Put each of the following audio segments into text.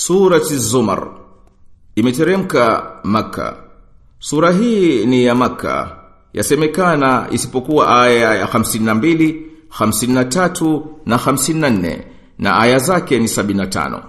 Surati Zumar imeteremka Maka Sura hii ni ya Maka yasemekana isipokuwa aya ya 52, 53 na 54 na aya zake ni 75.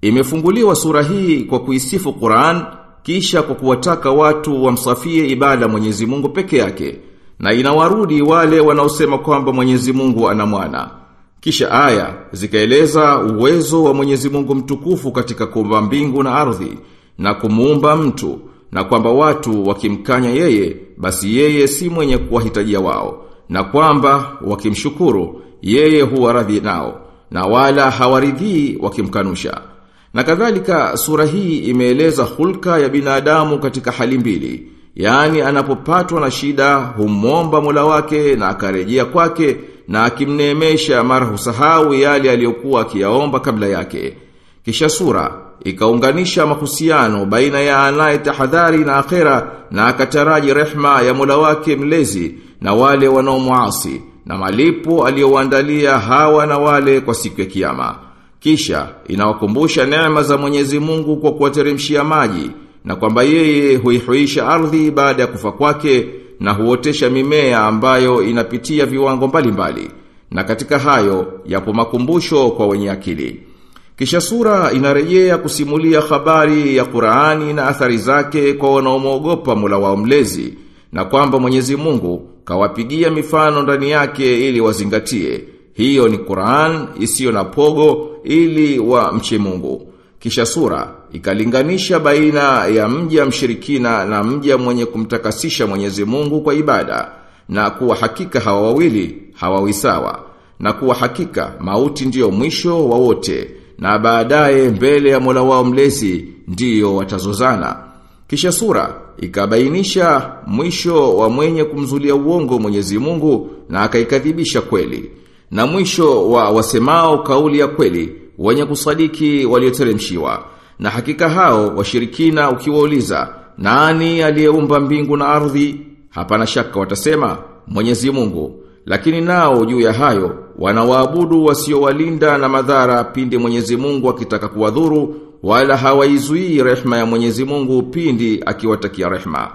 Imefunguliwa sura hii kwa kuisifu Qur'an kisha kwa kuwataka watu wamsafie ibada Mwenyezi Mungu peke yake na inawarudi wale wanaosema kwamba Mwenyezi Mungu ana mwana. Kisha aya zikaeleza uwezo wa Mwenyezi Mungu mtukufu katika kuumba mbingu na ardhi na kumuumba mtu na kwamba watu wakimkanya yeye basi yeye si mwenye kuwahitajia wao na kwamba wakimshukuru yeye huwa radhi nao na wala hawaridhii wakimkanusha. Na kadhalika sura hii imeeleza hulka ya binadamu katika hali mbili. Yaani anapopatwa na shida humomba Mola wake na akarejea kwake na akimneemesha mara husahau yale aliyokuwa akiyaomba kabla yake. Kisha sura ikaunganisha mahusiano baina ya anaye tahadhari na akhera na akataraji rehma ya Mola wake mlezi na wale wanaomuasi na malipo aliyowaandalia hawa na wale kwa siku ya kiyama. Kisha inawakumbusha neema za Mwenyezi Mungu kwa kuwateremshia maji na kwamba yeye huihuisha ardhi baada ya kufa kwake na huotesha mimea ambayo inapitia viwango mbalimbali mbali. Na katika hayo yapo makumbusho kwa wenye akili. Kisha sura inarejea kusimulia habari ya Qur'ani na athari zake kwa wanaomwogopa Mola wao mlezi na kwamba Mwenyezi Mungu kawapigia mifano ndani yake ili wazingatie. Hiyo ni Qur'an isiyo na pogo ili wa mche Mungu. Kisha sura ikalinganisha baina ya mja mshirikina na mja mwenye kumtakasisha Mwenyezi Mungu kwa ibada na kuwa hakika hawa wawili hawawi sawa na kuwa hakika mauti ndiyo mwisho wa wote na baadaye mbele ya Mola wao mlezi ndiyo watazozana. Kisha sura ikabainisha mwisho wa mwenye kumzulia uongo Mwenyezi Mungu na akaikadhibisha kweli na mwisho wa wasemao kauli ya kweli wenye kusadiki walioteremshiwa. Na hakika hao washirikina ukiwauliza nani aliyeumba mbingu na ardhi? Hapana shaka watasema Mwenyezi Mungu. Lakini nao juu ya hayo wanawaabudu wasiowalinda na madhara pindi Mwenyezi Mungu akitaka kuwadhuru wala hawaizuii rehma ya Mwenyezi Mungu pindi akiwatakia rehma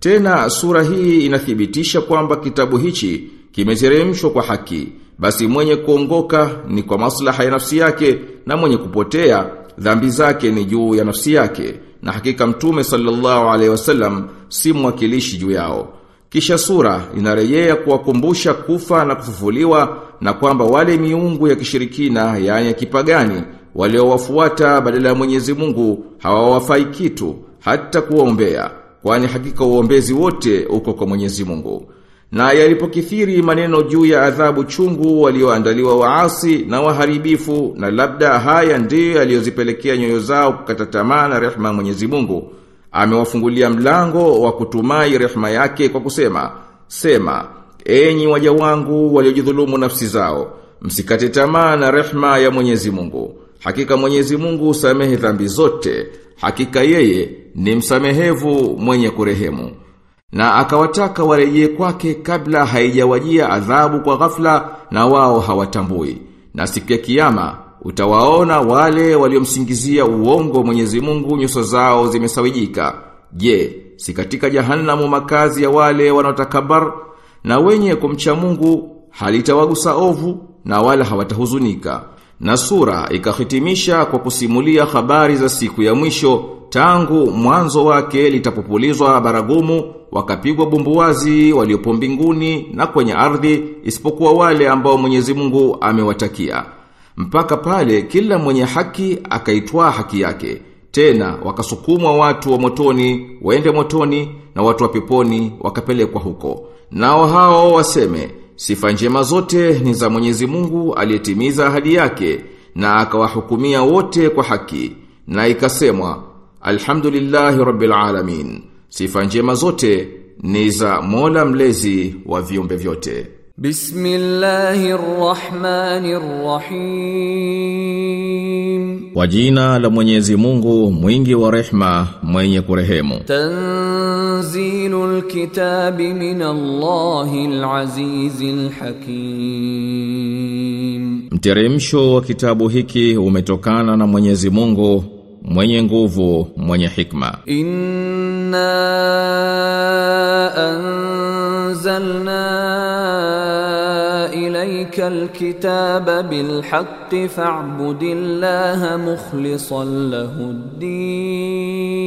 tena sura hii inathibitisha kwamba kitabu hichi kimeteremshwa kwa haki basi mwenye kuongoka ni kwa maslaha ya nafsi yake na mwenye kupotea dhambi zake ni juu ya nafsi yake. Na hakika mtume sallallahu alaihi wasallam si mwakilishi juu yao. Kisha sura inarejea kuwakumbusha kufa na kufufuliwa na kwamba wale miungu ya kishirikina yaani ya kipagani waliowafuata badala ya Mwenyezi Mungu hawawafai kitu hata kuwaombea kwani hakika uombezi wote uko kwa Mwenyezi Mungu na yalipokithiri maneno juu ya adhabu chungu walioandaliwa waasi na waharibifu na labda haya ndiyo yaliyozipelekea nyoyo zao kukata tamaa na rehema Mwenyezi Mungu. Amewafungulia mlango wa kutumai rehema yake kwa kusema sema enyi waja wangu waliojidhulumu nafsi zao msikate tamaa na rehema ya Mwenyezi Mungu. Hakika Mwenyezi Mungu usamehe dhambi zote hakika yeye ni msamehevu mwenye kurehemu na akawataka warejee kwake kabla haijawajia adhabu kwa ghafla na wao hawatambui. Na siku ya kiyama utawaona wale waliomsingizia uongo Mwenyezi Mungu nyuso zao zimesawijika. Je, si katika jahannamu makazi ya wale wanaotakabar na wenye kumcha Mungu halitawagusa ovu na wala hawatahuzunika. Na sura ikahitimisha kwa kusimulia habari za siku ya mwisho tangu mwanzo wake litapopulizwa baragumu wakapigwa bumbuwazi waliopo mbinguni na kwenye ardhi isipokuwa wale ambao Mwenyezi Mungu amewatakia. Mpaka pale kila mwenye haki akaitwaa haki yake. Tena wakasukumwa watu wa motoni waende motoni na watu wa peponi wakapelekwa huko. Nao hao waseme sifa njema zote ni za Mwenyezi Mungu aliyetimiza ahadi yake na akawahukumia wote kwa haki na ikasemwa alhamdulillahi rabbil alamin Sifa njema zote ni za Mola mlezi wa viumbe vyote. Bismillahirrahmanirrahim. Kwa jina la Mwenyezi Mungu, mwingi wa rehma, mwenye kurehemu. Tanzilul kitabi min Allahil Azizil Hakim. Mteremsho wa kitabu hiki umetokana na Mwenyezi Mungu, mwenye nguvu, mwenye hikma. Inna an أنزلنا إليك الكتاب بالحق فاعبد الله مخلصا له الدين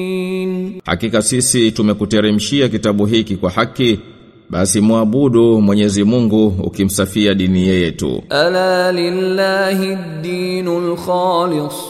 Hakika sisi tumekuteremshia kitabu hiki kwa haki basi muabudu Mwenyezi Mungu ukimsafia dini yeye tu ألا لله الدين الخالص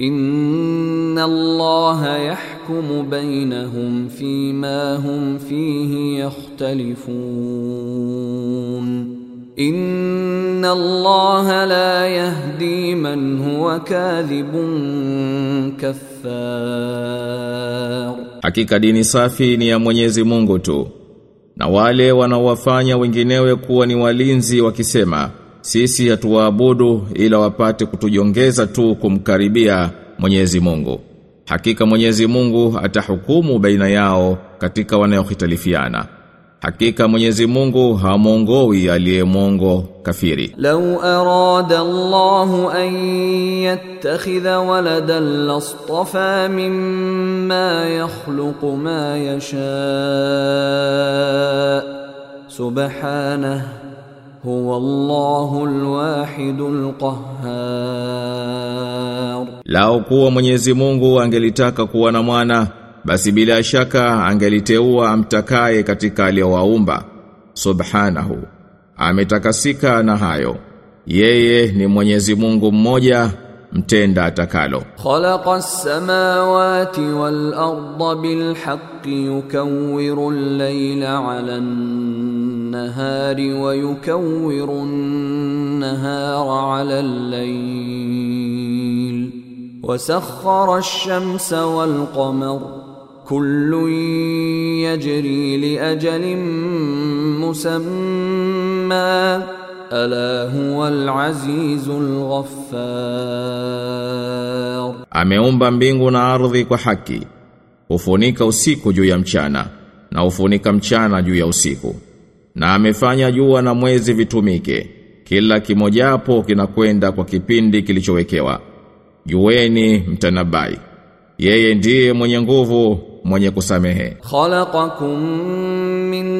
Inna Allaha yahkumu bainahum fima hum fihi yakhtalifun. Inna Allaha la yahdi man huwa kadhibun kaffar. Hakika dini safi ni ya Mwenyezi Mungu tu. Na wale wanaowafanya wenginewe kuwa ni walinzi wakisema sisi hatuwaabudu ila wapate kutujongeza tu kumkaribia Mwenyezi Mungu. Hakika Mwenyezi Mungu atahukumu baina yao katika wanayohitalifiana. Hakika Mwenyezi Mungu hamongoi aliye mwongo kafiri. Lau arada Allahu an yattakhidha waladan lastafa mimma yakhluqu ma yasha. Subhanahu lao kuwa Mwenyezi Mungu angelitaka kuwa na mwana basi bila shaka angeliteua amtakaye katika aliyowaumba. Subhanahu. Ametakasika na hayo. Yeye ni Mwenyezi Mungu mmoja mtenda atakalo. khalaqa samawati wal arda bil haqqi yukawwiru al-layla النهار ويكور النهار على الليل وسخر الشمس والقمر كل يجري لأجل مسمى ألا هو العزيز الغفار Ameumba mbingu na ardhi kwa haki. Hufunika usiku juu ya mchana na hufunika mchana juu ya usiku. na amefanya jua na mwezi vitumike. Kila kimojapo kinakwenda kwa kipindi kilichowekewa. Jueni mtanabai. Yeye ndiye mwenye nguvu mwenye kusamehe. Khalaqakum min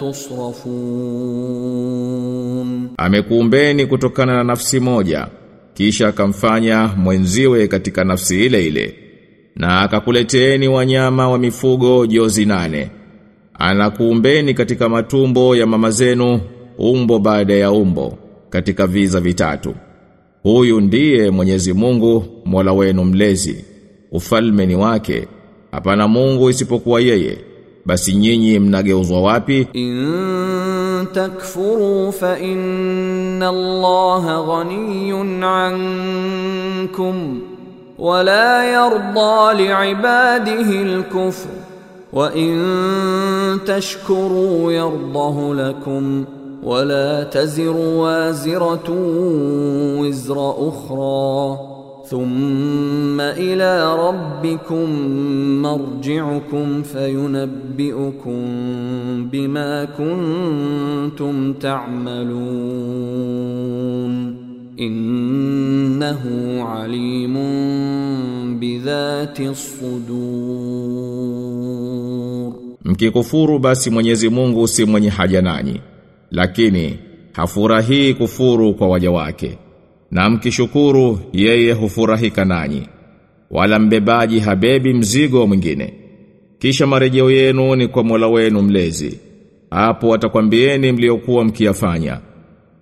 tusrafun. Amekuumbeni kutokana na nafsi moja kisha akamfanya mwenziwe katika nafsi ile ile na akakuleteeni wanyama wa mifugo jozi nane. Anakuumbeni katika matumbo ya mama zenu umbo baada ya umbo katika viza vitatu. Huyu ndiye Mwenyezi Mungu Mola wenu mlezi. Ufalme ni wake. Hapana Mungu isipokuwa yeye. Basi nyinyi mnageuzwa wapi? إن تكفروا فإن الله غني عنكم ولا يرضى لعباده الكفر وإن تشكروا يرضه لكم ولا تزر وازرة وزر أخرى ثم thumma ila rabbikum marji'ukum fayunabbi'ukum bima kuntum ta'malun innahu alimun bidhati sudur mkikufuru basi mwenyezi mungu si mwenye haja nanyi lakini hafurahii kufuru kwa waja wake na mkishukuru yeye hufurahika nanyi. Wala mbebaji habebi mzigo mwingine. Kisha marejeo yenu ni kwa Mola wenu mlezi. Hapo atakwambieni mliokuwa mkiyafanya.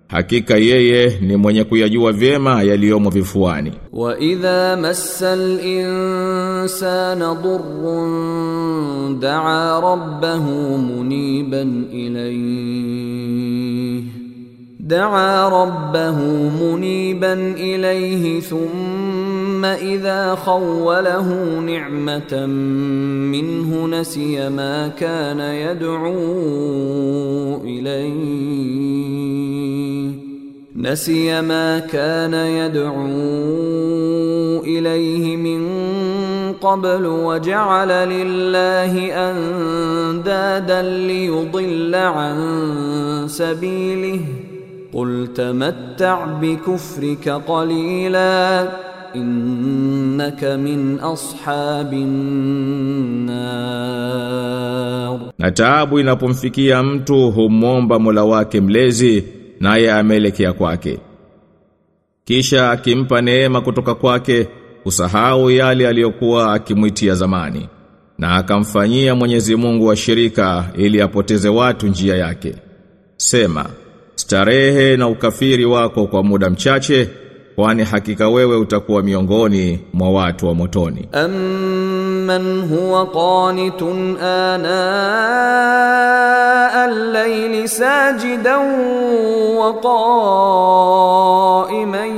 Hakika yeye ni mwenye kuyajua vyema yaliyomo vifuani. Wa idha massal insana durrun daa rabbahu muniban ilayhi. دعا ربه منيبا إليه ثم إذا خوله نعمة منه نسي ما كان يدعو إليه نسي ما كان يدعو إليه من قبل وجعل لله أندادا ليضل عن سبيله قل تمتع بكفرك قليلا إنك من أصحاب النار na taabu inapomfikia mtu humwomba Mola wake mlezi naye ameelekea kwake kisha akimpa neema kutoka kwake usahau yale aliyokuwa akimwitia zamani na akamfanyia Mwenyezi Mungu wa shirika ili apoteze watu njia yake sema starehe na ukafiri wako kwa muda mchache kwani hakika wewe utakuwa miongoni mwa watu wa motoni. Amman huwa qanitun ana al-layli sajidan wa qa'iman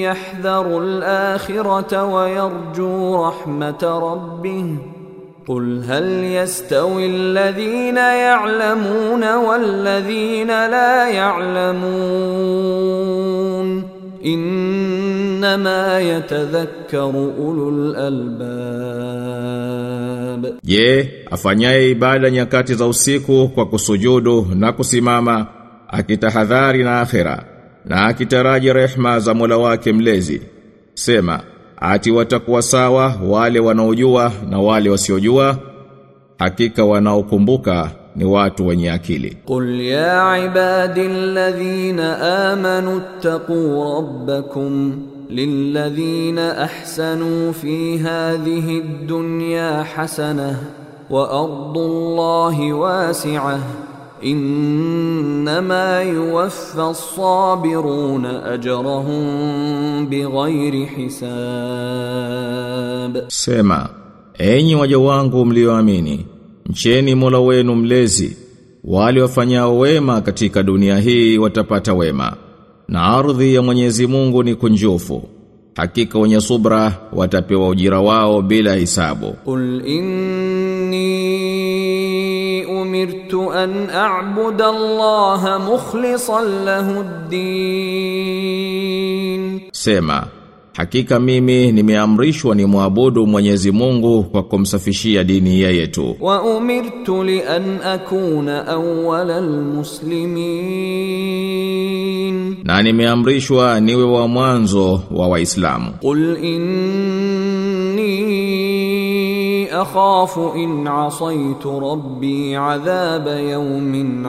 yahdharu al-akhirata wa yarju rahmata rabbih. قل هل يستوي الذين يعلمون والذين لا يعلمون إنما يتذكر أولو الألباب Je, afanyaye ibada nyakati za usiku kwa kusujudu na kusimama akitahadhari na akhera na akitaraji rehma za Mola wake mlezi sema ati watakuwa sawa wale wanaojua na wale wasiojua hakika wanaokumbuka ni watu wenye akili قل يا عبادي الذين آمنوا اتقوا ربكم للذين أحسنوا في هذه الدنيا حسنة وأرض الله innama yuwaffa as-sabiruna ajrahum bighairi hisab Sema enyi waja wangu mlioamini mcheni Mola wenu mlezi wale wafanyao wema katika dunia hii watapata wema na ardhi ya Mwenyezi Mungu ni kunjufu. Hakika wenye subra watapewa ujira wao bila hisabu. Qul inni umirtu an a'budu Allah mukhlishan lahu ad-din Sema Hakika mimi nimeamrishwa ni muabudu Mwenyezi Mungu kwa kumsafishia dini yeye tu. Wa umirtu li an akuna muslimin. Na nimeamrishwa niwe wa mwanzo wa Waislamu. Qul inni أخاف إن عصيت ربي عذاب يوم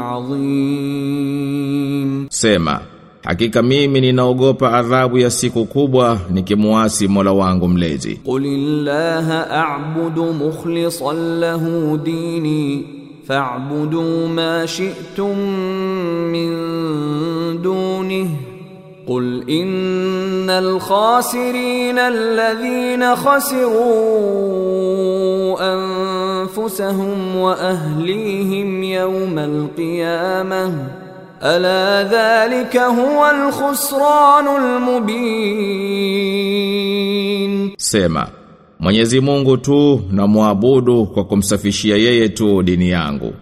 عظيم Sema, hakika mimi ninaogopa adhabu ya siku kubwa nikimuasi Mola wangu mlezi. قل الله أعبد مخلصا له ديني فاعبدوا ما شئتم من دونه قل إن الخاسرين الذين خسروا أنفسهم وأهليهم يوم القيامة ألا ذلك هو الخسران المبين Sema, Mwenyezi Mungu tu na muabudu kwa kumsafishia yeye tu dini yangu.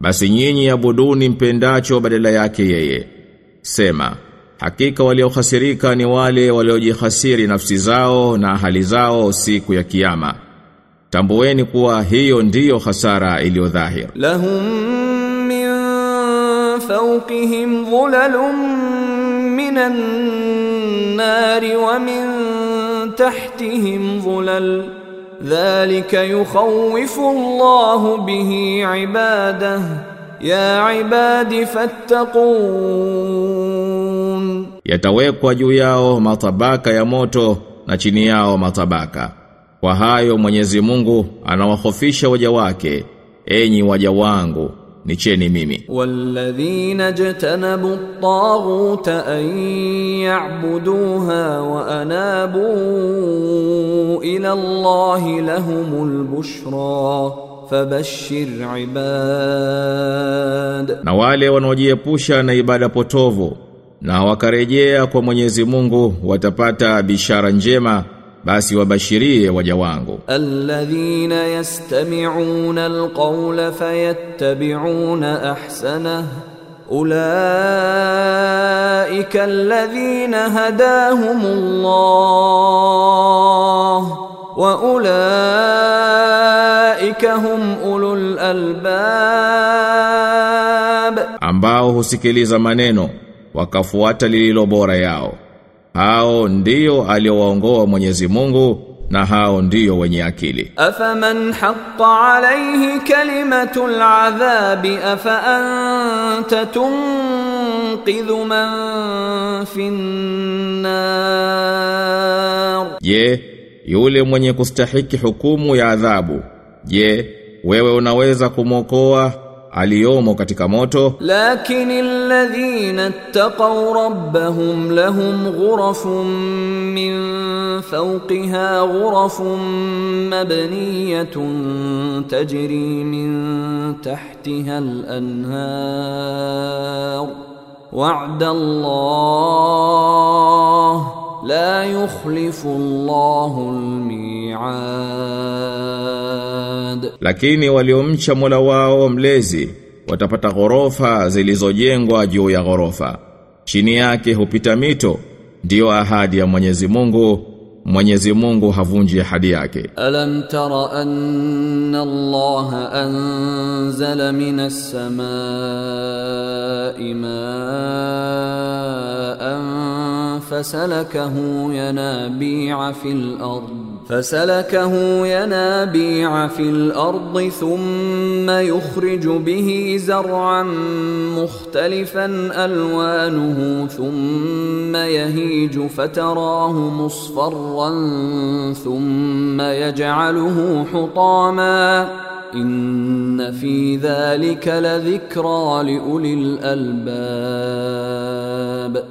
Basi nyinyi abuduni mpendacho badala yake yeye. Sema, hakika waliohasirika ni wale waliojihasiri nafsi zao na hali zao siku ya kiyama. Tambueni kuwa hiyo ndiyo hasara iliyo dhahir. لهم من فوقهم ظلل من النار ومن تحتهم ظلل ذلك يخوف الله به عباده يا عباد فاتقون yatawekwa juu yao matabaka ya moto na chini yao matabaka. Kwa hayo Mwenyezi Mungu anawahofisha waja wake, enyi waja wangu ni cheni mimi. Walladhina jatanabu at-taghuta an ya'buduha wa anabu ila Allahi lahumul bushra fabashshir ibad, na wale wanaojiepusha na ibada potovu na wakarejea kwa Mwenyezi Mungu watapata bishara njema basi wabashirie waja wangu. Alladhina yastami'una alqawla fayattabi'una ahsana ulaika alladhina hadahumullah wa ulaika hum ulul albab. Ambao husikiliza maneno wakafuata lililo bora yao hao ndio aliowaongoa Mwenyezi Mungu na hao ndio wenye akili. Afaman hatta alayhi kalimatu aladhab afa anta tunqidhu man finnar. Je, yule mwenye kustahiki hukumu ya adhabu, je, wewe unaweza kumwokoa aliyomo katika moto? لكن الذين اتقوا ربهم لهم غرف من فوقها غرف مبنية تجري من تحتها الأنهار وعد الله la yukhlifu Allahu al-mi'ad, lakini waliomcha Mola wao mlezi watapata ghorofa zilizojengwa juu ya ghorofa, chini yake hupita mito, ndio ahadi ya Mwenyezi Mungu Mwenyezi Mungu havunji ahadi yake. ألم تر أن الله أنزل من السماء ماء فسلكه ينابيع في الأرض فسلكه ينابيع في الأرض ثم يخرج به زرعا مختلفا ألوانه ثم يهيج فتراه مصفرا ثم يجعله حطاما إن في ذلك لذكرى لأولي الألباب.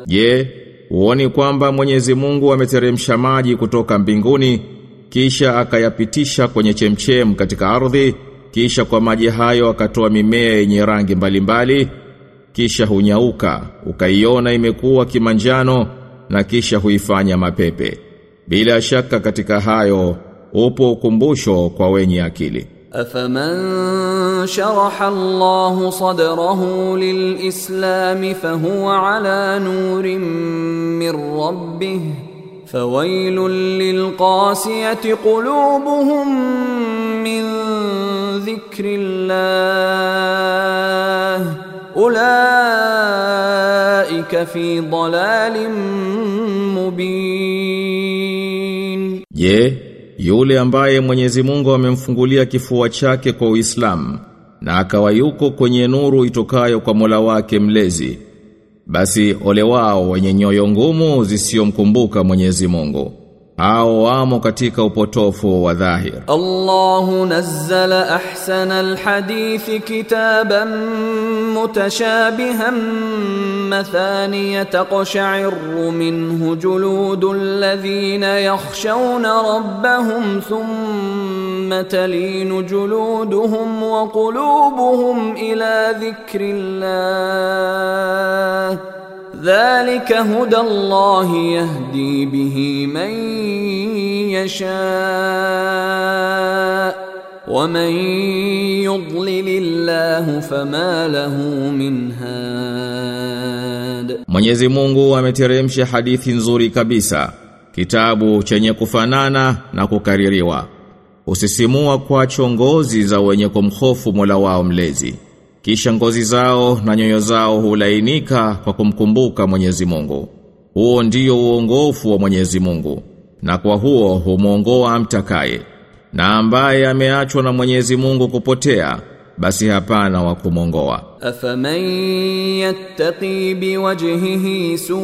Je, uoni kwamba Mwenyezi Mungu ameteremsha maji kutoka mbinguni kisha akayapitisha kwenye chemchem katika ardhi kisha kwa maji hayo akatoa mimea yenye rangi mbalimbali kisha hunyauka ukaiona imekuwa kimanjano na kisha huifanya mapepe bila shaka katika hayo upo ukumbusho kwa wenye akili أفمن شرح الله صدره للإسلام فهو على نور من ربه فويل للقاسية قلوبهم من ذكر الله أولئك في ضلال مبين Je, yule ambaye Mwenyezi Mungu amemfungulia kifua chake kwa Uislamu na akawa yuko kwenye nuru itokayo kwa Mola wake mlezi basi ole wao wenye nyoyo ngumu zisiyomkumbuka Mwenyezi Mungu hao wamo katika upotofu wa dhahir الله نزل احسن الحديث كتابا متشابها مثانية تقشعر منه جلود الذين يخشون ربهم ثم تلين جلودهم وقلوبهم الى ذكر الله Dhalika huda Allahi yahdi bihi man yasha wa man yudlilillahu fama lahu min had. Mwenyezi Mungu ameteremsha hadithi nzuri kabisa, kitabu chenye kufanana na kukaririwa. Usisimua kwa chongozi za wenye kumhofu Mola wao mlezi kisha ngozi zao na nyoyo zao hulainika kwa kumkumbuka Mwenyezi Mungu. Huo ndio uongofu wa Mwenyezi Mungu, na kwa huo humwongoa amtakaye. Na ambaye ameachwa na Mwenyezi Mungu kupotea, basi hapana wa kumongoa. Afaman yattaqi biwajhihi su'al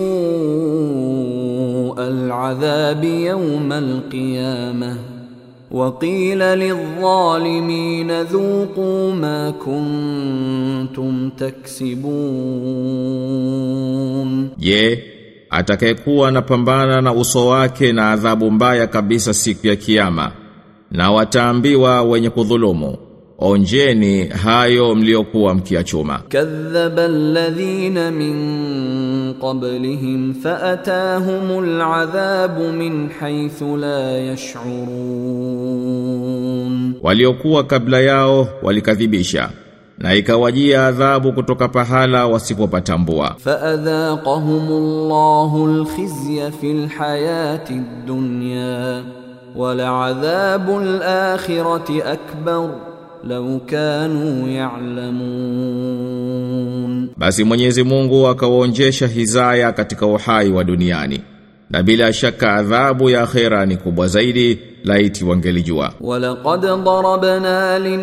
adhabi yawm al-qiyamah وقيل للظالمين ذوقوا ما كنتم تكسبون Je, atakayekuwa anapambana na uso wake na adhabu mbaya kabisa siku ya kiyama na wataambiwa wenye kudhulumu onjeni hayo mliokuwa mkiachuma كذب الذين من قبلهم فأتاهم العذاب min haythu la yash'urun waliokuwa kabla yao walikadhibisha na ikawajia adhabu kutoka pahala wasipopatambua faadhaqahumullahu alkhizya fil hayati dunya wala adhabul akhirati akbar lau kanu ya'lamun, basi Mwenyezi Mungu akawaonjesha hizaya katika uhai wa duniani na bila shaka adhabu ya akhera ni kubwa zaidi laiti wangelijua. Walaqad darabna lin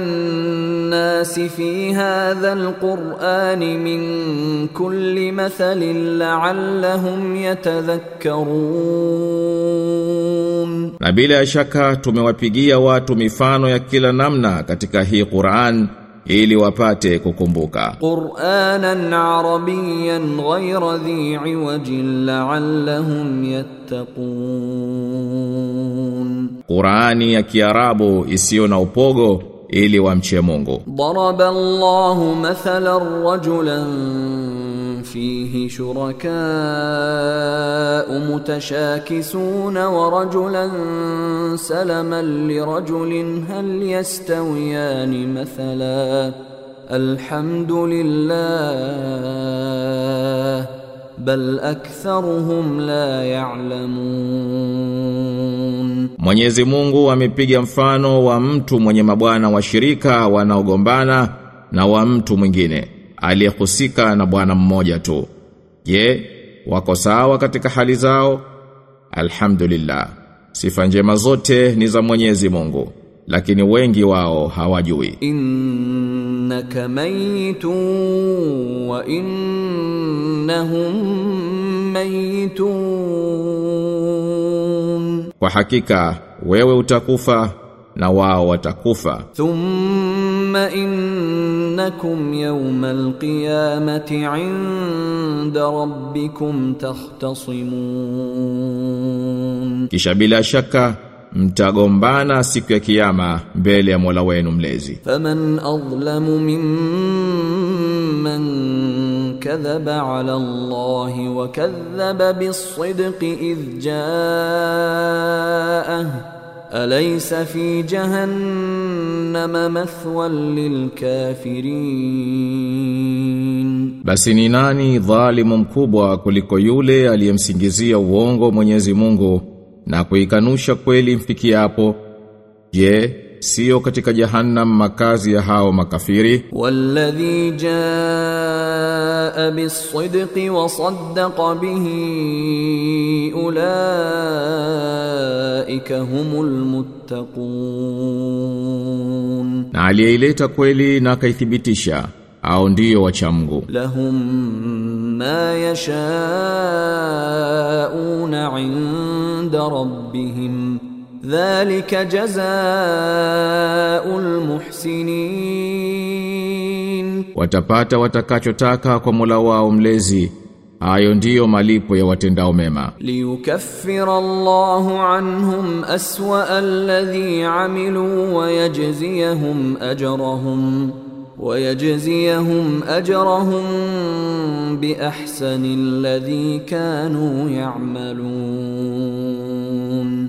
للناس في هذا القرآن من كل مثل لعلهم يتذكرون Na bila shaka tumewapigia watu mifano ya kila namna katika hii Qur'an ili wapate kukumbuka. قرآنا عربيا غير ذي عوج لعلهم يتقون Qur'ani ya Kiarabu isiyo na upogo ili wamche Mungu. ضرب الله مثلا رجلا فيه شركاء متشاكسون ورجلا سلما لرجل هل يستويان مثلا الحمد لله بل اكثرهم لا يعلمون Mwenyezi Mungu amepiga mfano wa mtu mwenye mabwana washirika wanaogombana na wa mtu mwingine aliyehusika na bwana mmoja tu. Je, wako sawa katika hali zao? Alhamdulillah. Sifa njema zote ni za Mwenyezi Mungu, lakini wengi wao hawajui. Innaka mayitun wa innahum mayitun Kwa hakika wewe utakufa na wao watakufa. ثم إنكم يوم القيامة عند ربكم تختصمون Kisha bila shaka mtagombana siku ya kiyama mbele ya Mola wenu mlezi. Faman adlamu mimman kadhaba ala Allah wa kadhaba bis-sidqi idh jaa alaysa fi jahannama mathwan lilkafirin, basi ni nani dhalimu mkubwa kuliko yule aliyemsingizia uongo Mwenyezi Mungu na kuikanusha kweli mfikia hapo je sio katika jahannam makazi ya hao makafiri? Walladhi jaa bisidqi wa saddaqa bihi ulaika humul muttaqun. Na aliyeleta kweli na akaithibitisha au ndio wachamgu lahum ما يشاءون عند ربهم ذلك جزاء المحسنين Watapata watakachotaka kwa Mola wao mlezi. Hayo ndiyo malipo ya watendao mema. ليكفر الله عنهم أسوأ الذي عملوا ويجزيهم أجرهم wayajziyahum ajrahum biahsani alladhi kanu ya'malun,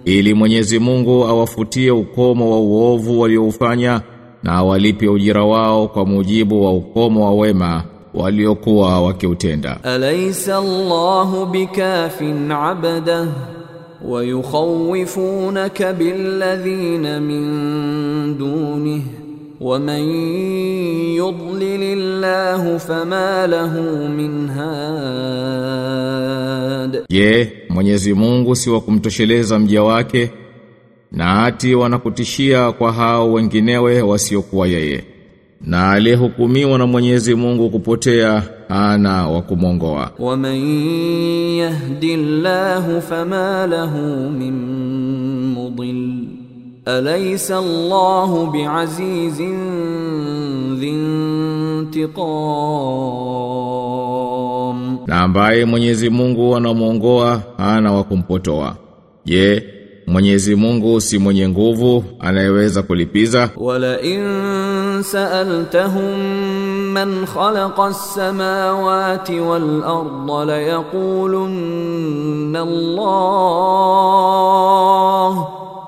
ili Mwenyezi Mungu awafutie ukomo wa uovu walioufanya na awalipe ujira wao kwa mujibu wa ukomo wa wema waliokuwa wakiutenda. Alaysa Allahu bikafin abada wa yukhawifunaka billadhina min dunihi ومن يضلل الله فما له من هاد Je, Mwenyezi Mungu si wa kumtosheleza mja wake na ati wanakutishia kwa hao wenginewe wasiokuwa yeye. Na aliyehukumiwa na Mwenyezi Mungu kupotea ana wa kumwongoa. ومن يهد الله فما له من مضل أليس الله بعزيز ذي انتقام Na ambaye Mwenyezi Mungu anamuongoa ana wa kumpotoa. Je, Mwenyezi Mungu si mwenye nguvu anayeweza kulipiza? ولئن سألتهم من خلق السماوات والأرض ليقولن الله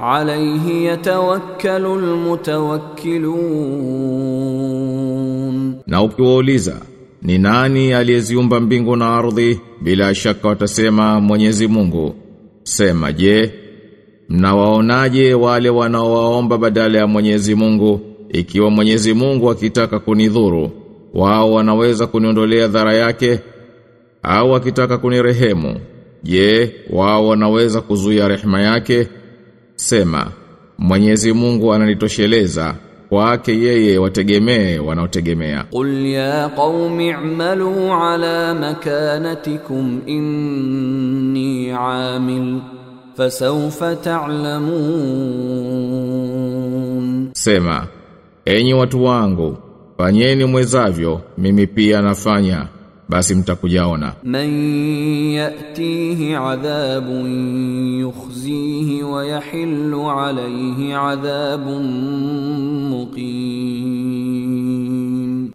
alayhi yatawakkalu almutawakkilun, na ukiwauliza ni nani aliyeziumba mbingu na ardhi, bila shaka watasema Mwenyezi Mungu. Sema je, mnawaonaje wale wanaowaomba badala ya Mwenyezi Mungu? Ikiwa Mwenyezi Mungu akitaka kunidhuru, wao wanaweza kuniondolea dhara yake au akitaka kunirehemu, je, wao wanaweza kuzuia rehema yake? Sema, Mwenyezi Mungu ananitosheleza kwake yeye wategemee wanaotegemea. Qul ya qaumi i'malu ala makanatikum inni amil fasawfa ta'lamun. Sema, enyi watu wangu, fanyeni mwezavyo, mimi pia nafanya basi mtakujaona. Man yatihi adhabun yukhzihi wa yahillu alayhi adhabun muqim,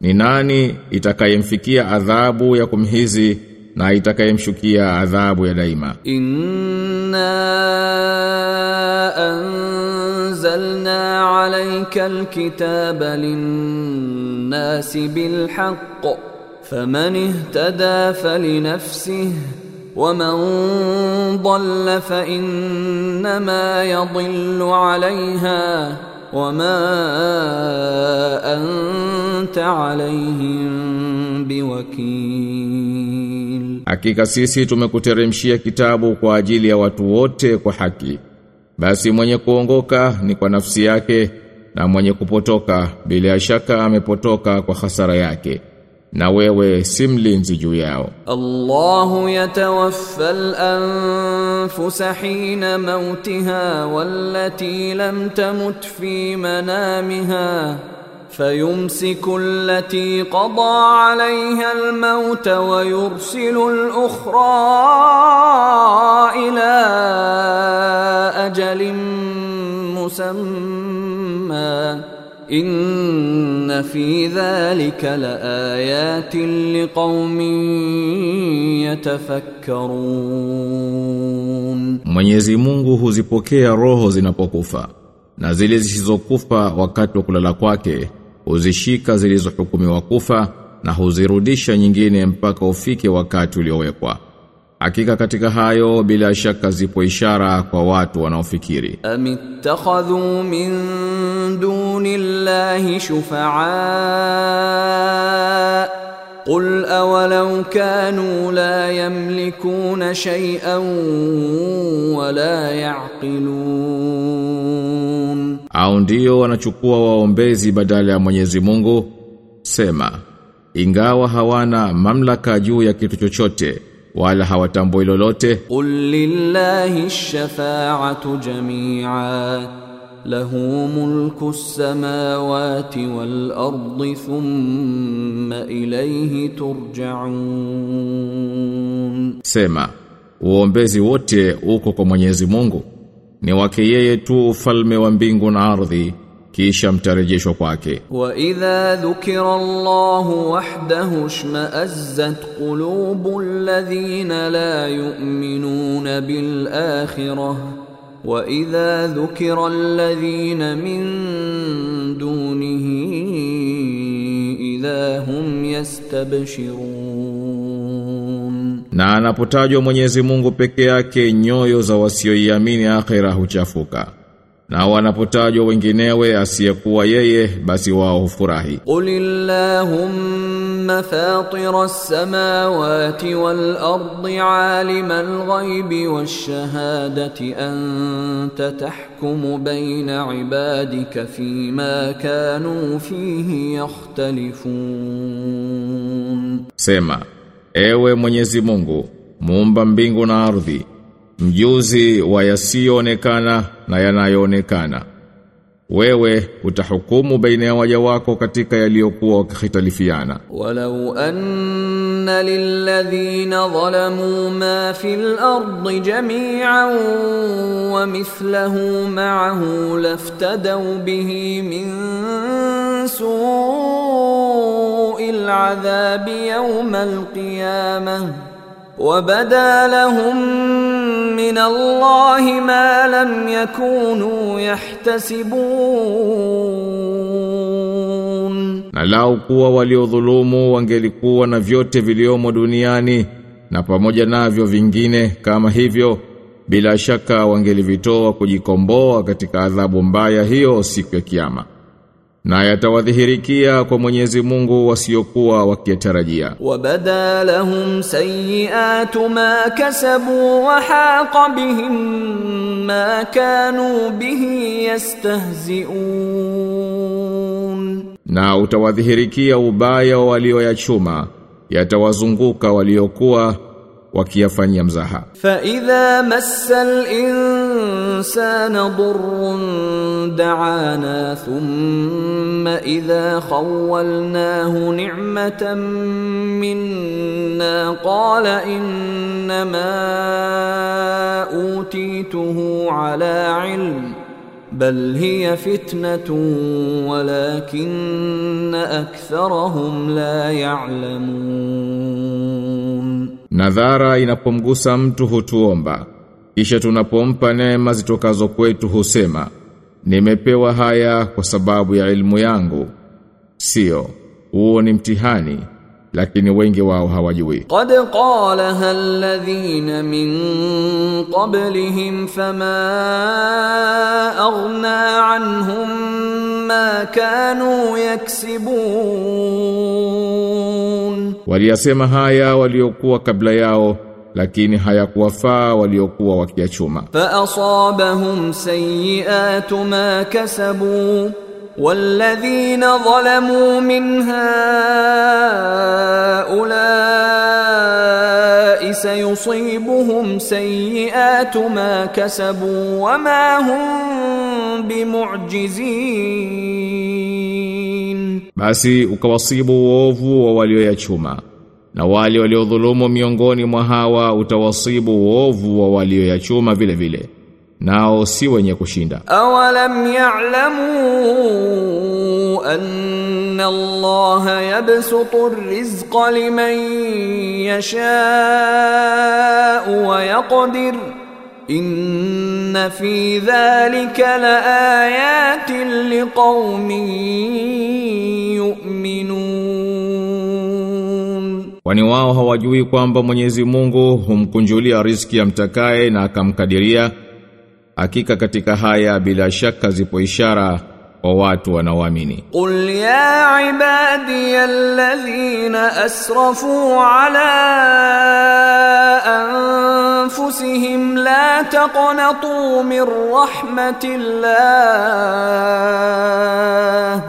ni nani itakayemfikia adhabu ya kumhizi na itakayemshukia adhabu ya daima. Inna anzalna alayka alkitaba linnasi bilhaqq فمن اهتدى فلنفسه ومن ضل فإنما يضل عليها وما أنت عليهم بوكيل Hakika sisi tumekuteremshia kitabu kwa ajili ya watu wote kwa haki. Basi mwenye kuongoka ni kwa nafsi yake na mwenye kupotoka bila shaka amepotoka kwa hasara yake. Na wewe si mlinzi juu yao. الله يتوفى الأنفس حين موتها والتي لم تمت في منامها فيمسك التي قضى عليها الموت ويرسل الأخرى إلى أجل مسمى inna fi dhalika laayatin liqaumin yatafakkarun, Mwenyezi Mungu huzipokea roho zinapokufa na zile zisizokufa wakati wa kulala kwake huzishika zilizohukumiwa kufa na huzirudisha nyingine mpaka ufike wakati uliowekwa. Hakika katika hayo bila shaka zipo ishara kwa watu wanaofikiri. Amittakhadhu min dunillahi shufaa Qul awalau kanu la yamlikuna shay'an wa la ya'qilun. Au ndio wanachukua waombezi badala ya Mwenyezi Mungu? Sema, ingawa hawana mamlaka juu ya kitu chochote wala hawatambui lolote. Qul lillahi shafa'atu jami'a lahu mulku samawati wal ardi thumma ilayhi turja'un, sema uombezi wote uko kwa Mwenyezi Mungu, ni wake yeye tu ufalme wa mbingu na ardhi kisha mtarejeshwa kwake. Wa idha dhukira Allah wahdahu shma'azzat qulubu alladhina la yu'minuna bil akhirah wa idha dhukira alladhina min dunihi idha hum yastabshirun, na anapotajwa Mwenyezi Mungu peke yake nyoyo za wasioiamini akhira huchafuka na wanapotajwa wenginewe asiyekuwa yeye basi wao hufurahi. Qulillahumma fatira samawati wal ardi 'alima al-ghaibi wash shahadati anta tahkumu baina ibadika fima kanu fihi yakhtalifun. Sema ewe mwenyezi Mungu muumba mbingu na ardhi mjuzi wa yasiyoonekana na yanayoonekana. Wewe utahukumu baina ya waja wako katika yaliyokuwa wakihitalifiana. ولو أن للذين ظلموا ما في الأرض جميعا ومثله معه لافتدوا به من سوء العذاب يوم القيامة وبدا لهم من الله ما لم يكونوا يحتسبون Na lau kuwa waliodhulumu wangelikuwa na vyote viliomo duniani na pamoja navyo vingine kama hivyo bila shaka wangelivitoa kujikomboa katika adhabu mbaya hiyo siku ya kiyama. na yatawadhihirikia kwa Mwenyezi Mungu wasiokuwa wakitarajia. Wabada lahum sayiatu ma kasabu wa haqa bihim ma kanu bihi yastahziun, na utawadhihirikia ubaya walioyachuma yatawazunguka waliokuwa wakiyafanyia mzaha. Fa idha massal in الإنسان ضر دعانا ثم إذا خولناه نعمة منا قال إنما أوتيته على علم بل هي فتنة ولكن أكثرهم لا يعلمون. Nadhara inapomgusa mtu hutuomba, Kisha tunapompa neema zitokazo kwetu husema nimepewa haya kwa sababu ya ilmu yangu. Sio huo ni mtihani lakini wengi wao hawajui. Qad qala alladhina min qablihim fama aghna anhum ma kanu yaksibun. Waliyasema haya waliokuwa kabla yao lakini hayakuwafaa waliokuwa wakiyachuma. فأصابهم سيئات ما كسبوا والذين ظلموا من هؤلاء سيصيبهم سيئات ما كسبوا وما هم بمعجزين Basi ukawasibu uovu wa walioyachuma. na wale waliodhulumu miongoni mwa hawa utawasibu uovu wa walioyachuma vile vile nao si wenye kushinda. Awalam ya'lamu anna Allah yabsutu rizqa liman yasha wa yaqdir. Inna fi dhalika laayatin liqaumin Kwani wao hawajui kwamba Mwenyezi Mungu humkunjulia riziki ya mtakaye na akamkadiria. Hakika katika haya bila shaka zipo ishara wa watu wanaoamini. Qul ya ibadi alladhina asrafu ala anfusihim la taqnatu min rahmatillah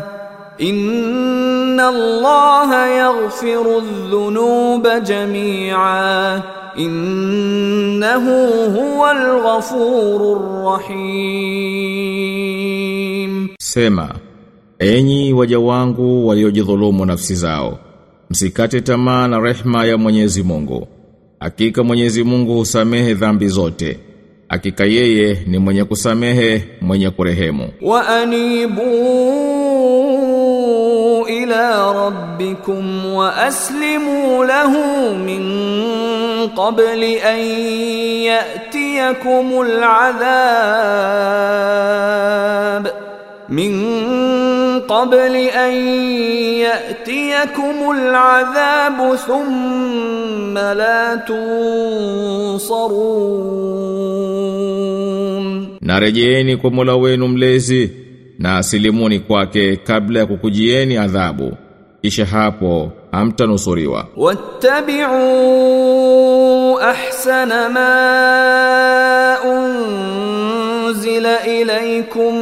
Inna Allah yaghfiru dhunuba jami'a. Innahu huwal ghafurur rahim, sema enyi waja wangu waliojidhulumu nafsi zao msikate tamaa na rehma ya Mwenyezi Mungu. Hakika Mwenyezi Mungu husamehe dhambi zote. Hakika yeye ni mwenye kusamehe mwenye kurehemu. Wa anibu إلى ربكم وأسلموا له من قبل أن يأتيكم العذاب. من قبل أن يأتيكم العذاب ثم لا تنصرون. Mola wenu mlezi na asilimuni kwake kabla ya kukujieni adhabu. Kisha hapo hamtanusuriwa. Wattabi'u ahsana ma unzila ilaykum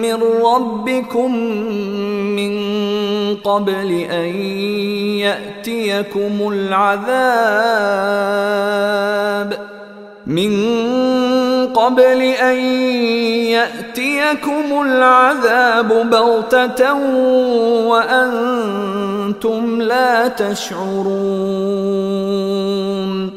min rabbikum min qabli an ya'tiyakumul adhab min qabli an ya'tiyakum al'adhabu baghtatan wa antum la tash'urun,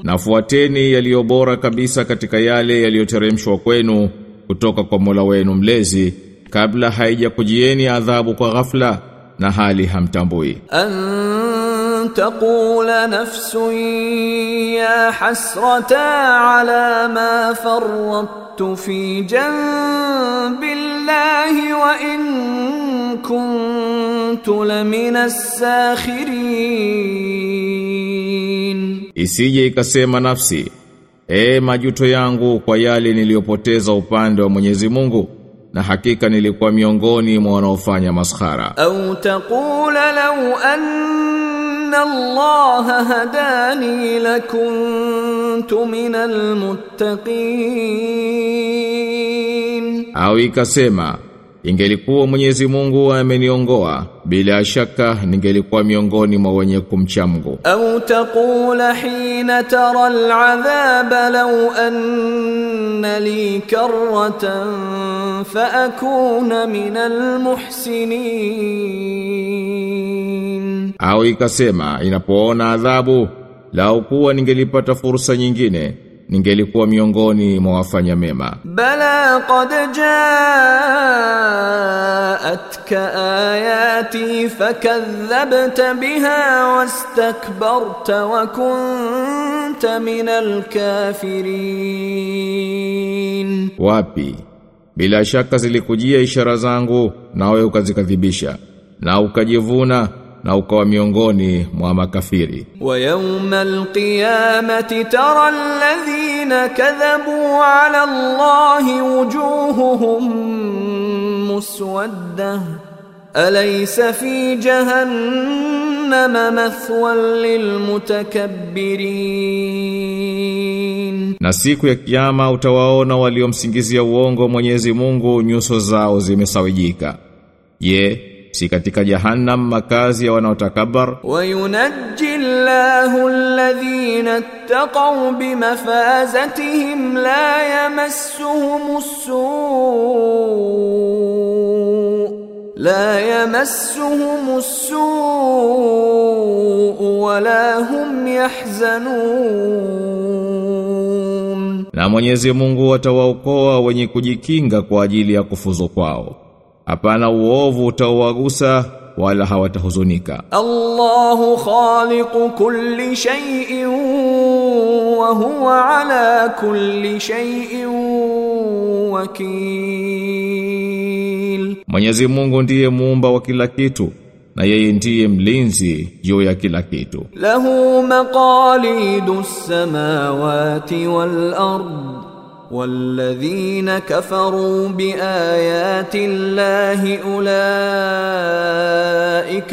nafuateni yaliyobora kabisa katika yale yaliyoteremshwa kwenu kutoka kwa Mola wenu mlezi kabla haijakujieni adhabu kwa ghafla na hali hamtambui. An تقول نفس يا حسرة على ما فرطت في جنب الله وإن كنت لمن الساخرين isije ikasema nafsi e majuto yangu kwa yale niliyopoteza upande wa Mwenyezi Mungu na hakika nilikuwa miongoni mwa wanaofanya maskhara أو تقول لو إن الله هداني لكنت من المتقين أو يكسما ingelikuwa Mwenyezi Mungu wa meniongoa bila ashaka ningelikuwa miongoni mwa wenye kumcha Mungu. Au takula hina tara al'adhaba Lau anna li karratan Faakuna minal muhsinin au ikasema inapoona adhabu lau kuwa ningelipata fursa nyingine ningelikuwa miongoni mwa wafanya mema. Bala qad jaatka ayati fakadhabta biha wastakbarta wa kunta min alkafirin wapi? Bila shaka zilikujia ishara zangu nawe ukazikadhibisha na ukajivuna na ukawa miongoni mwa makafiri. Wa yawmal qiyamati tara alladhina kadhabu ala Allahi wujuhuhum muswadda alaysa fi jahannama mathwan lilmutakabbirin, na siku ya kiyama utawaona waliomsingizia uongo Mwenyezi Mungu nyuso zao zimesawijika. Je, yeah si katika jahannam makazi ya wanaotakabar. Wa yunajji alladhina ittaqaw bimafazatihim la yamassuhum su la yamassuhum su wa la hum yahzanun. Na Mwenyezi Mungu atawaokoa wenye kujikinga kwa ajili ya kufuzu kwao hapana uovu utaowagusa wala hawatahuzunika. Allahu khaliqu kulli shay'in wa huwa ala kulli shay'in wakil. Mwenyezi Mungu ndiye muumba wa kila kitu na yeye ndiye mlinzi juu ya kila kitu. Lahu maqalidus samawati wal ardh والذين كفروا بآيات الله أولئك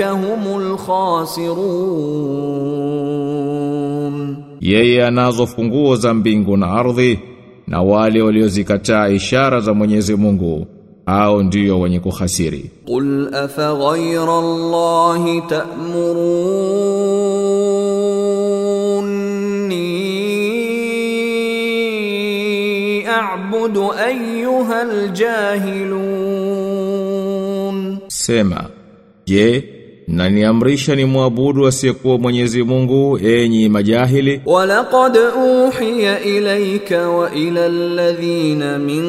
هم الخاسرون. يهي أنازو فنغو زمبينغو نعرضي نوالي وليوزيكتا إشارة زمونيزي مونغو قل أفغير الله تأمرون أعبد أيها الجاهلون Sema, je, na niamrisha ni muabudu asiyekuwa Mwenyezi Mungu enyi majahili. Walaqad uhiya ilayka wa ila alladhina min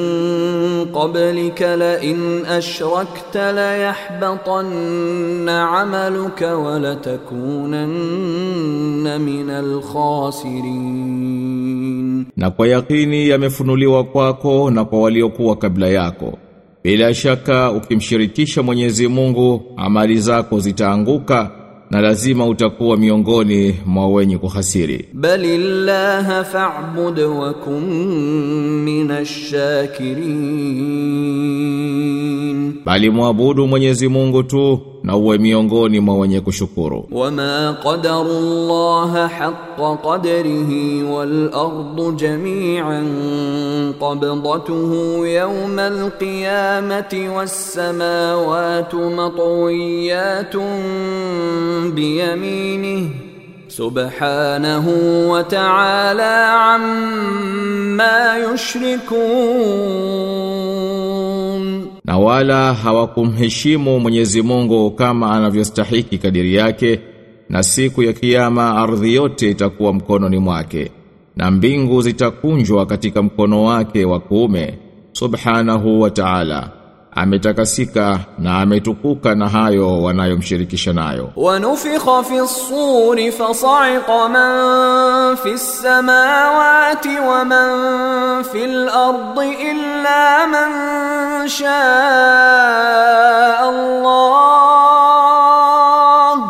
qablika la in ashrakta la yahbatanna amaluka wa la takunanna min alkhasirin. Na kwa yaqini yamefunuliwa kwako na kwa waliokuwa kabla yako. Bila shaka ukimshirikisha Mwenyezi Mungu amali zako zitaanguka na lazima utakuwa miongoni mwa wenye kuhasiri. Balillaha fa'bud wa kun minash shakirin. Bali muabudu Mwenyezi Mungu tu na uwe miongoni mwa wenye kushukuru وما قدر الله حق قدره والأرض جميعا قبضته يوم القيامة والسماوات مطويات بيمينه سبحانه وتعالى عما يشركون na wala hawakumheshimu Mwenyezi Mungu kama anavyostahiki kadiri yake na siku ya kiyama ardhi yote itakuwa mkononi mwake na mbingu zitakunjwa katika mkono wake wa kuume subhanahu wa ta'ala ametakasika na ametukuka na hayo wanayomshirikisha nayo ونفخ في الصور فصعق من في السماوات ومن في الأرض إلا من شاء الله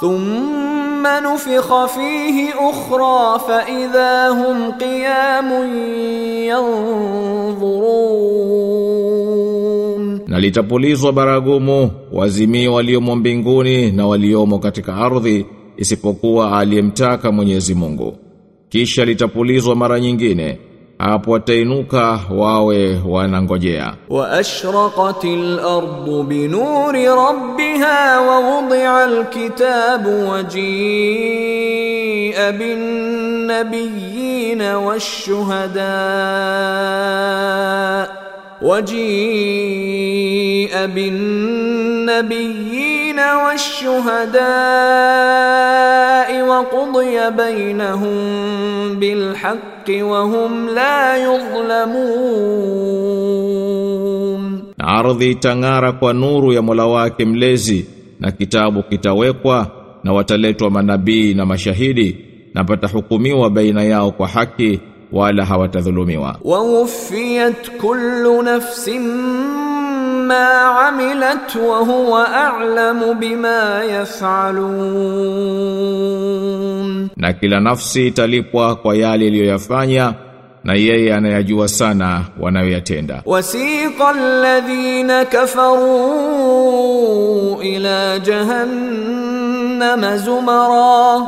ثم نفخ فيه أخرى فإذا هم قيام ينظرون na litapulizwa baragumu wazimii waliomo mbinguni na waliomo katika ardhi isipokuwa aliyemtaka Mwenyezi Mungu. Kisha litapulizwa mara nyingine. Hapo watainuka wawe wanangojea. Wa ashraqatil ardu bi nuri rabbiha wa wudi'a alkitabu wa ji'a bin nabiyyin wash-shuhada' وجيء بالنبيين والشهداء وقضي بينهم بالحق وهم لا يظلمون na ardhi itang'ara kwa nuru ya Mola wake mlezi na kitabu kitawekwa na wataletwa manabii na mashahidi na patahukumiwa baina yao kwa haki wala hawatadhulumiwa. Wa wufiyat kullu nafsin ma amilat wa huwa a'lamu bima yaf'alun, na kila nafsi italipwa kwa yale iliyoyafanya na yeye anayajua sana wanayoyatenda. Wasiqa alladhina kafaru ila jahannam mazumara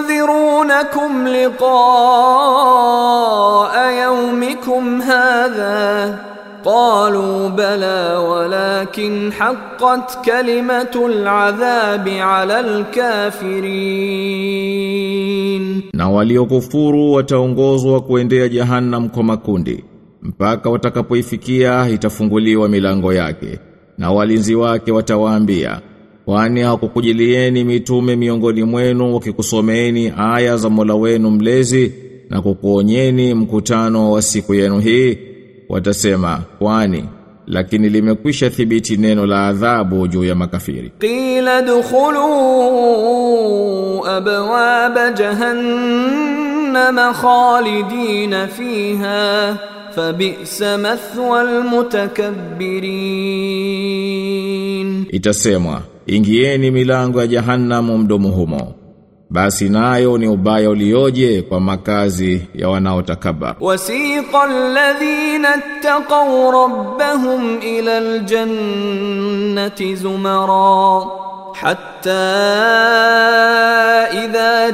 وينذرونكم لقاء يومكم هذا قالوا بلى ولكن حقت كلمة العذاب على الكافرين na waliokufuru wataongozwa kuendea jahannam kwa makundi mpaka watakapoifikia itafunguliwa milango yake na walinzi wake watawaambia Kwani hakukujilieni mitume miongoni mwenu wakikusomeni aya za Mola wenu mlezi na kukuonyeni mkutano wa siku yenu hii watasema kwani lakini limekwisha thibiti neno la adhabu juu ya makafiri. Qila dukhulu abwaba jahannama khalidina fiha fabi'sa mathwa almutakabbirin, itasemwa ingieni milango ya jahannamu mdomo humo. Basi nayo ni ubaya ulioje kwa makazi ya wanaotakaba wasiqa alladhina ittaqaw rabbahum ila aljannati zumara. حتى إذا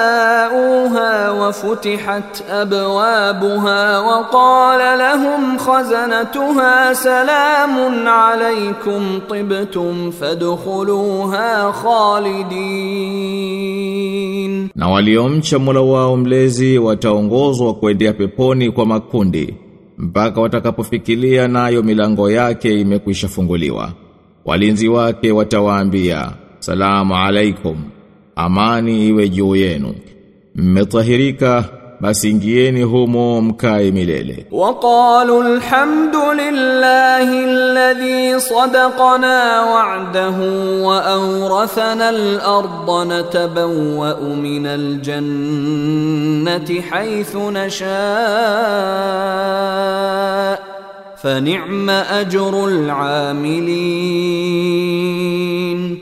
جاءوها وفتحت أبوابها وقال لهم خزنتها سلام عليكم طبتم فادخلوها خالدين Na waliomcha Mola wao mlezi wataongozwa kuendea peponi kwa makundi mpaka watakapofikilia nayo milango yake imekwisha funguliwa. Walinzi wake watawaambia, "Salamu alaikum. Amani iwe juu yenu. Mmetahirika basi ingieni humo mkae milele." وقالوا الحمد لله الذي صدقنا وعده وأورثنا الأرض نتبوأ من الجنة حيث نشاء fanima ajru alamilin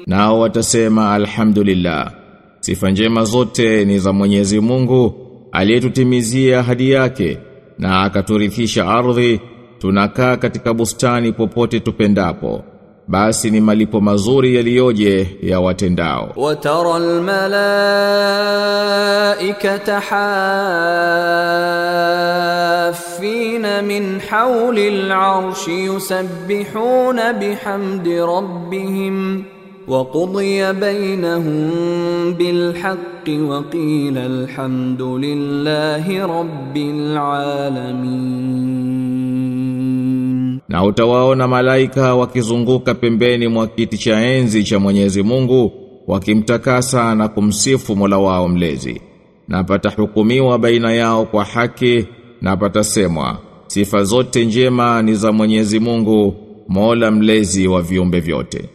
nao watasema alhamdulillah, sifa njema zote ni za Mwenyezi Mungu aliyetutimizia hadi yake na akaturithisha ardhi, tunakaa katika bustani popote tupendapo. Basi ni malipo mazuri yaliyoje ya watendao. وترى الملائكة حافين من حول العرش يسبحون بحمد ربهم وقضي بينهم بالحق وقيل الحمد لله رب العالمين Na utawaona malaika wakizunguka pembeni mwa kiti cha enzi cha Mwenyezi Mungu wakimtakasa na kumsifu Mola wao mlezi. Na patahukumiwa baina yao kwa haki na patasemwa sifa zote njema ni za Mwenyezi Mungu Mola mlezi wa viumbe vyote.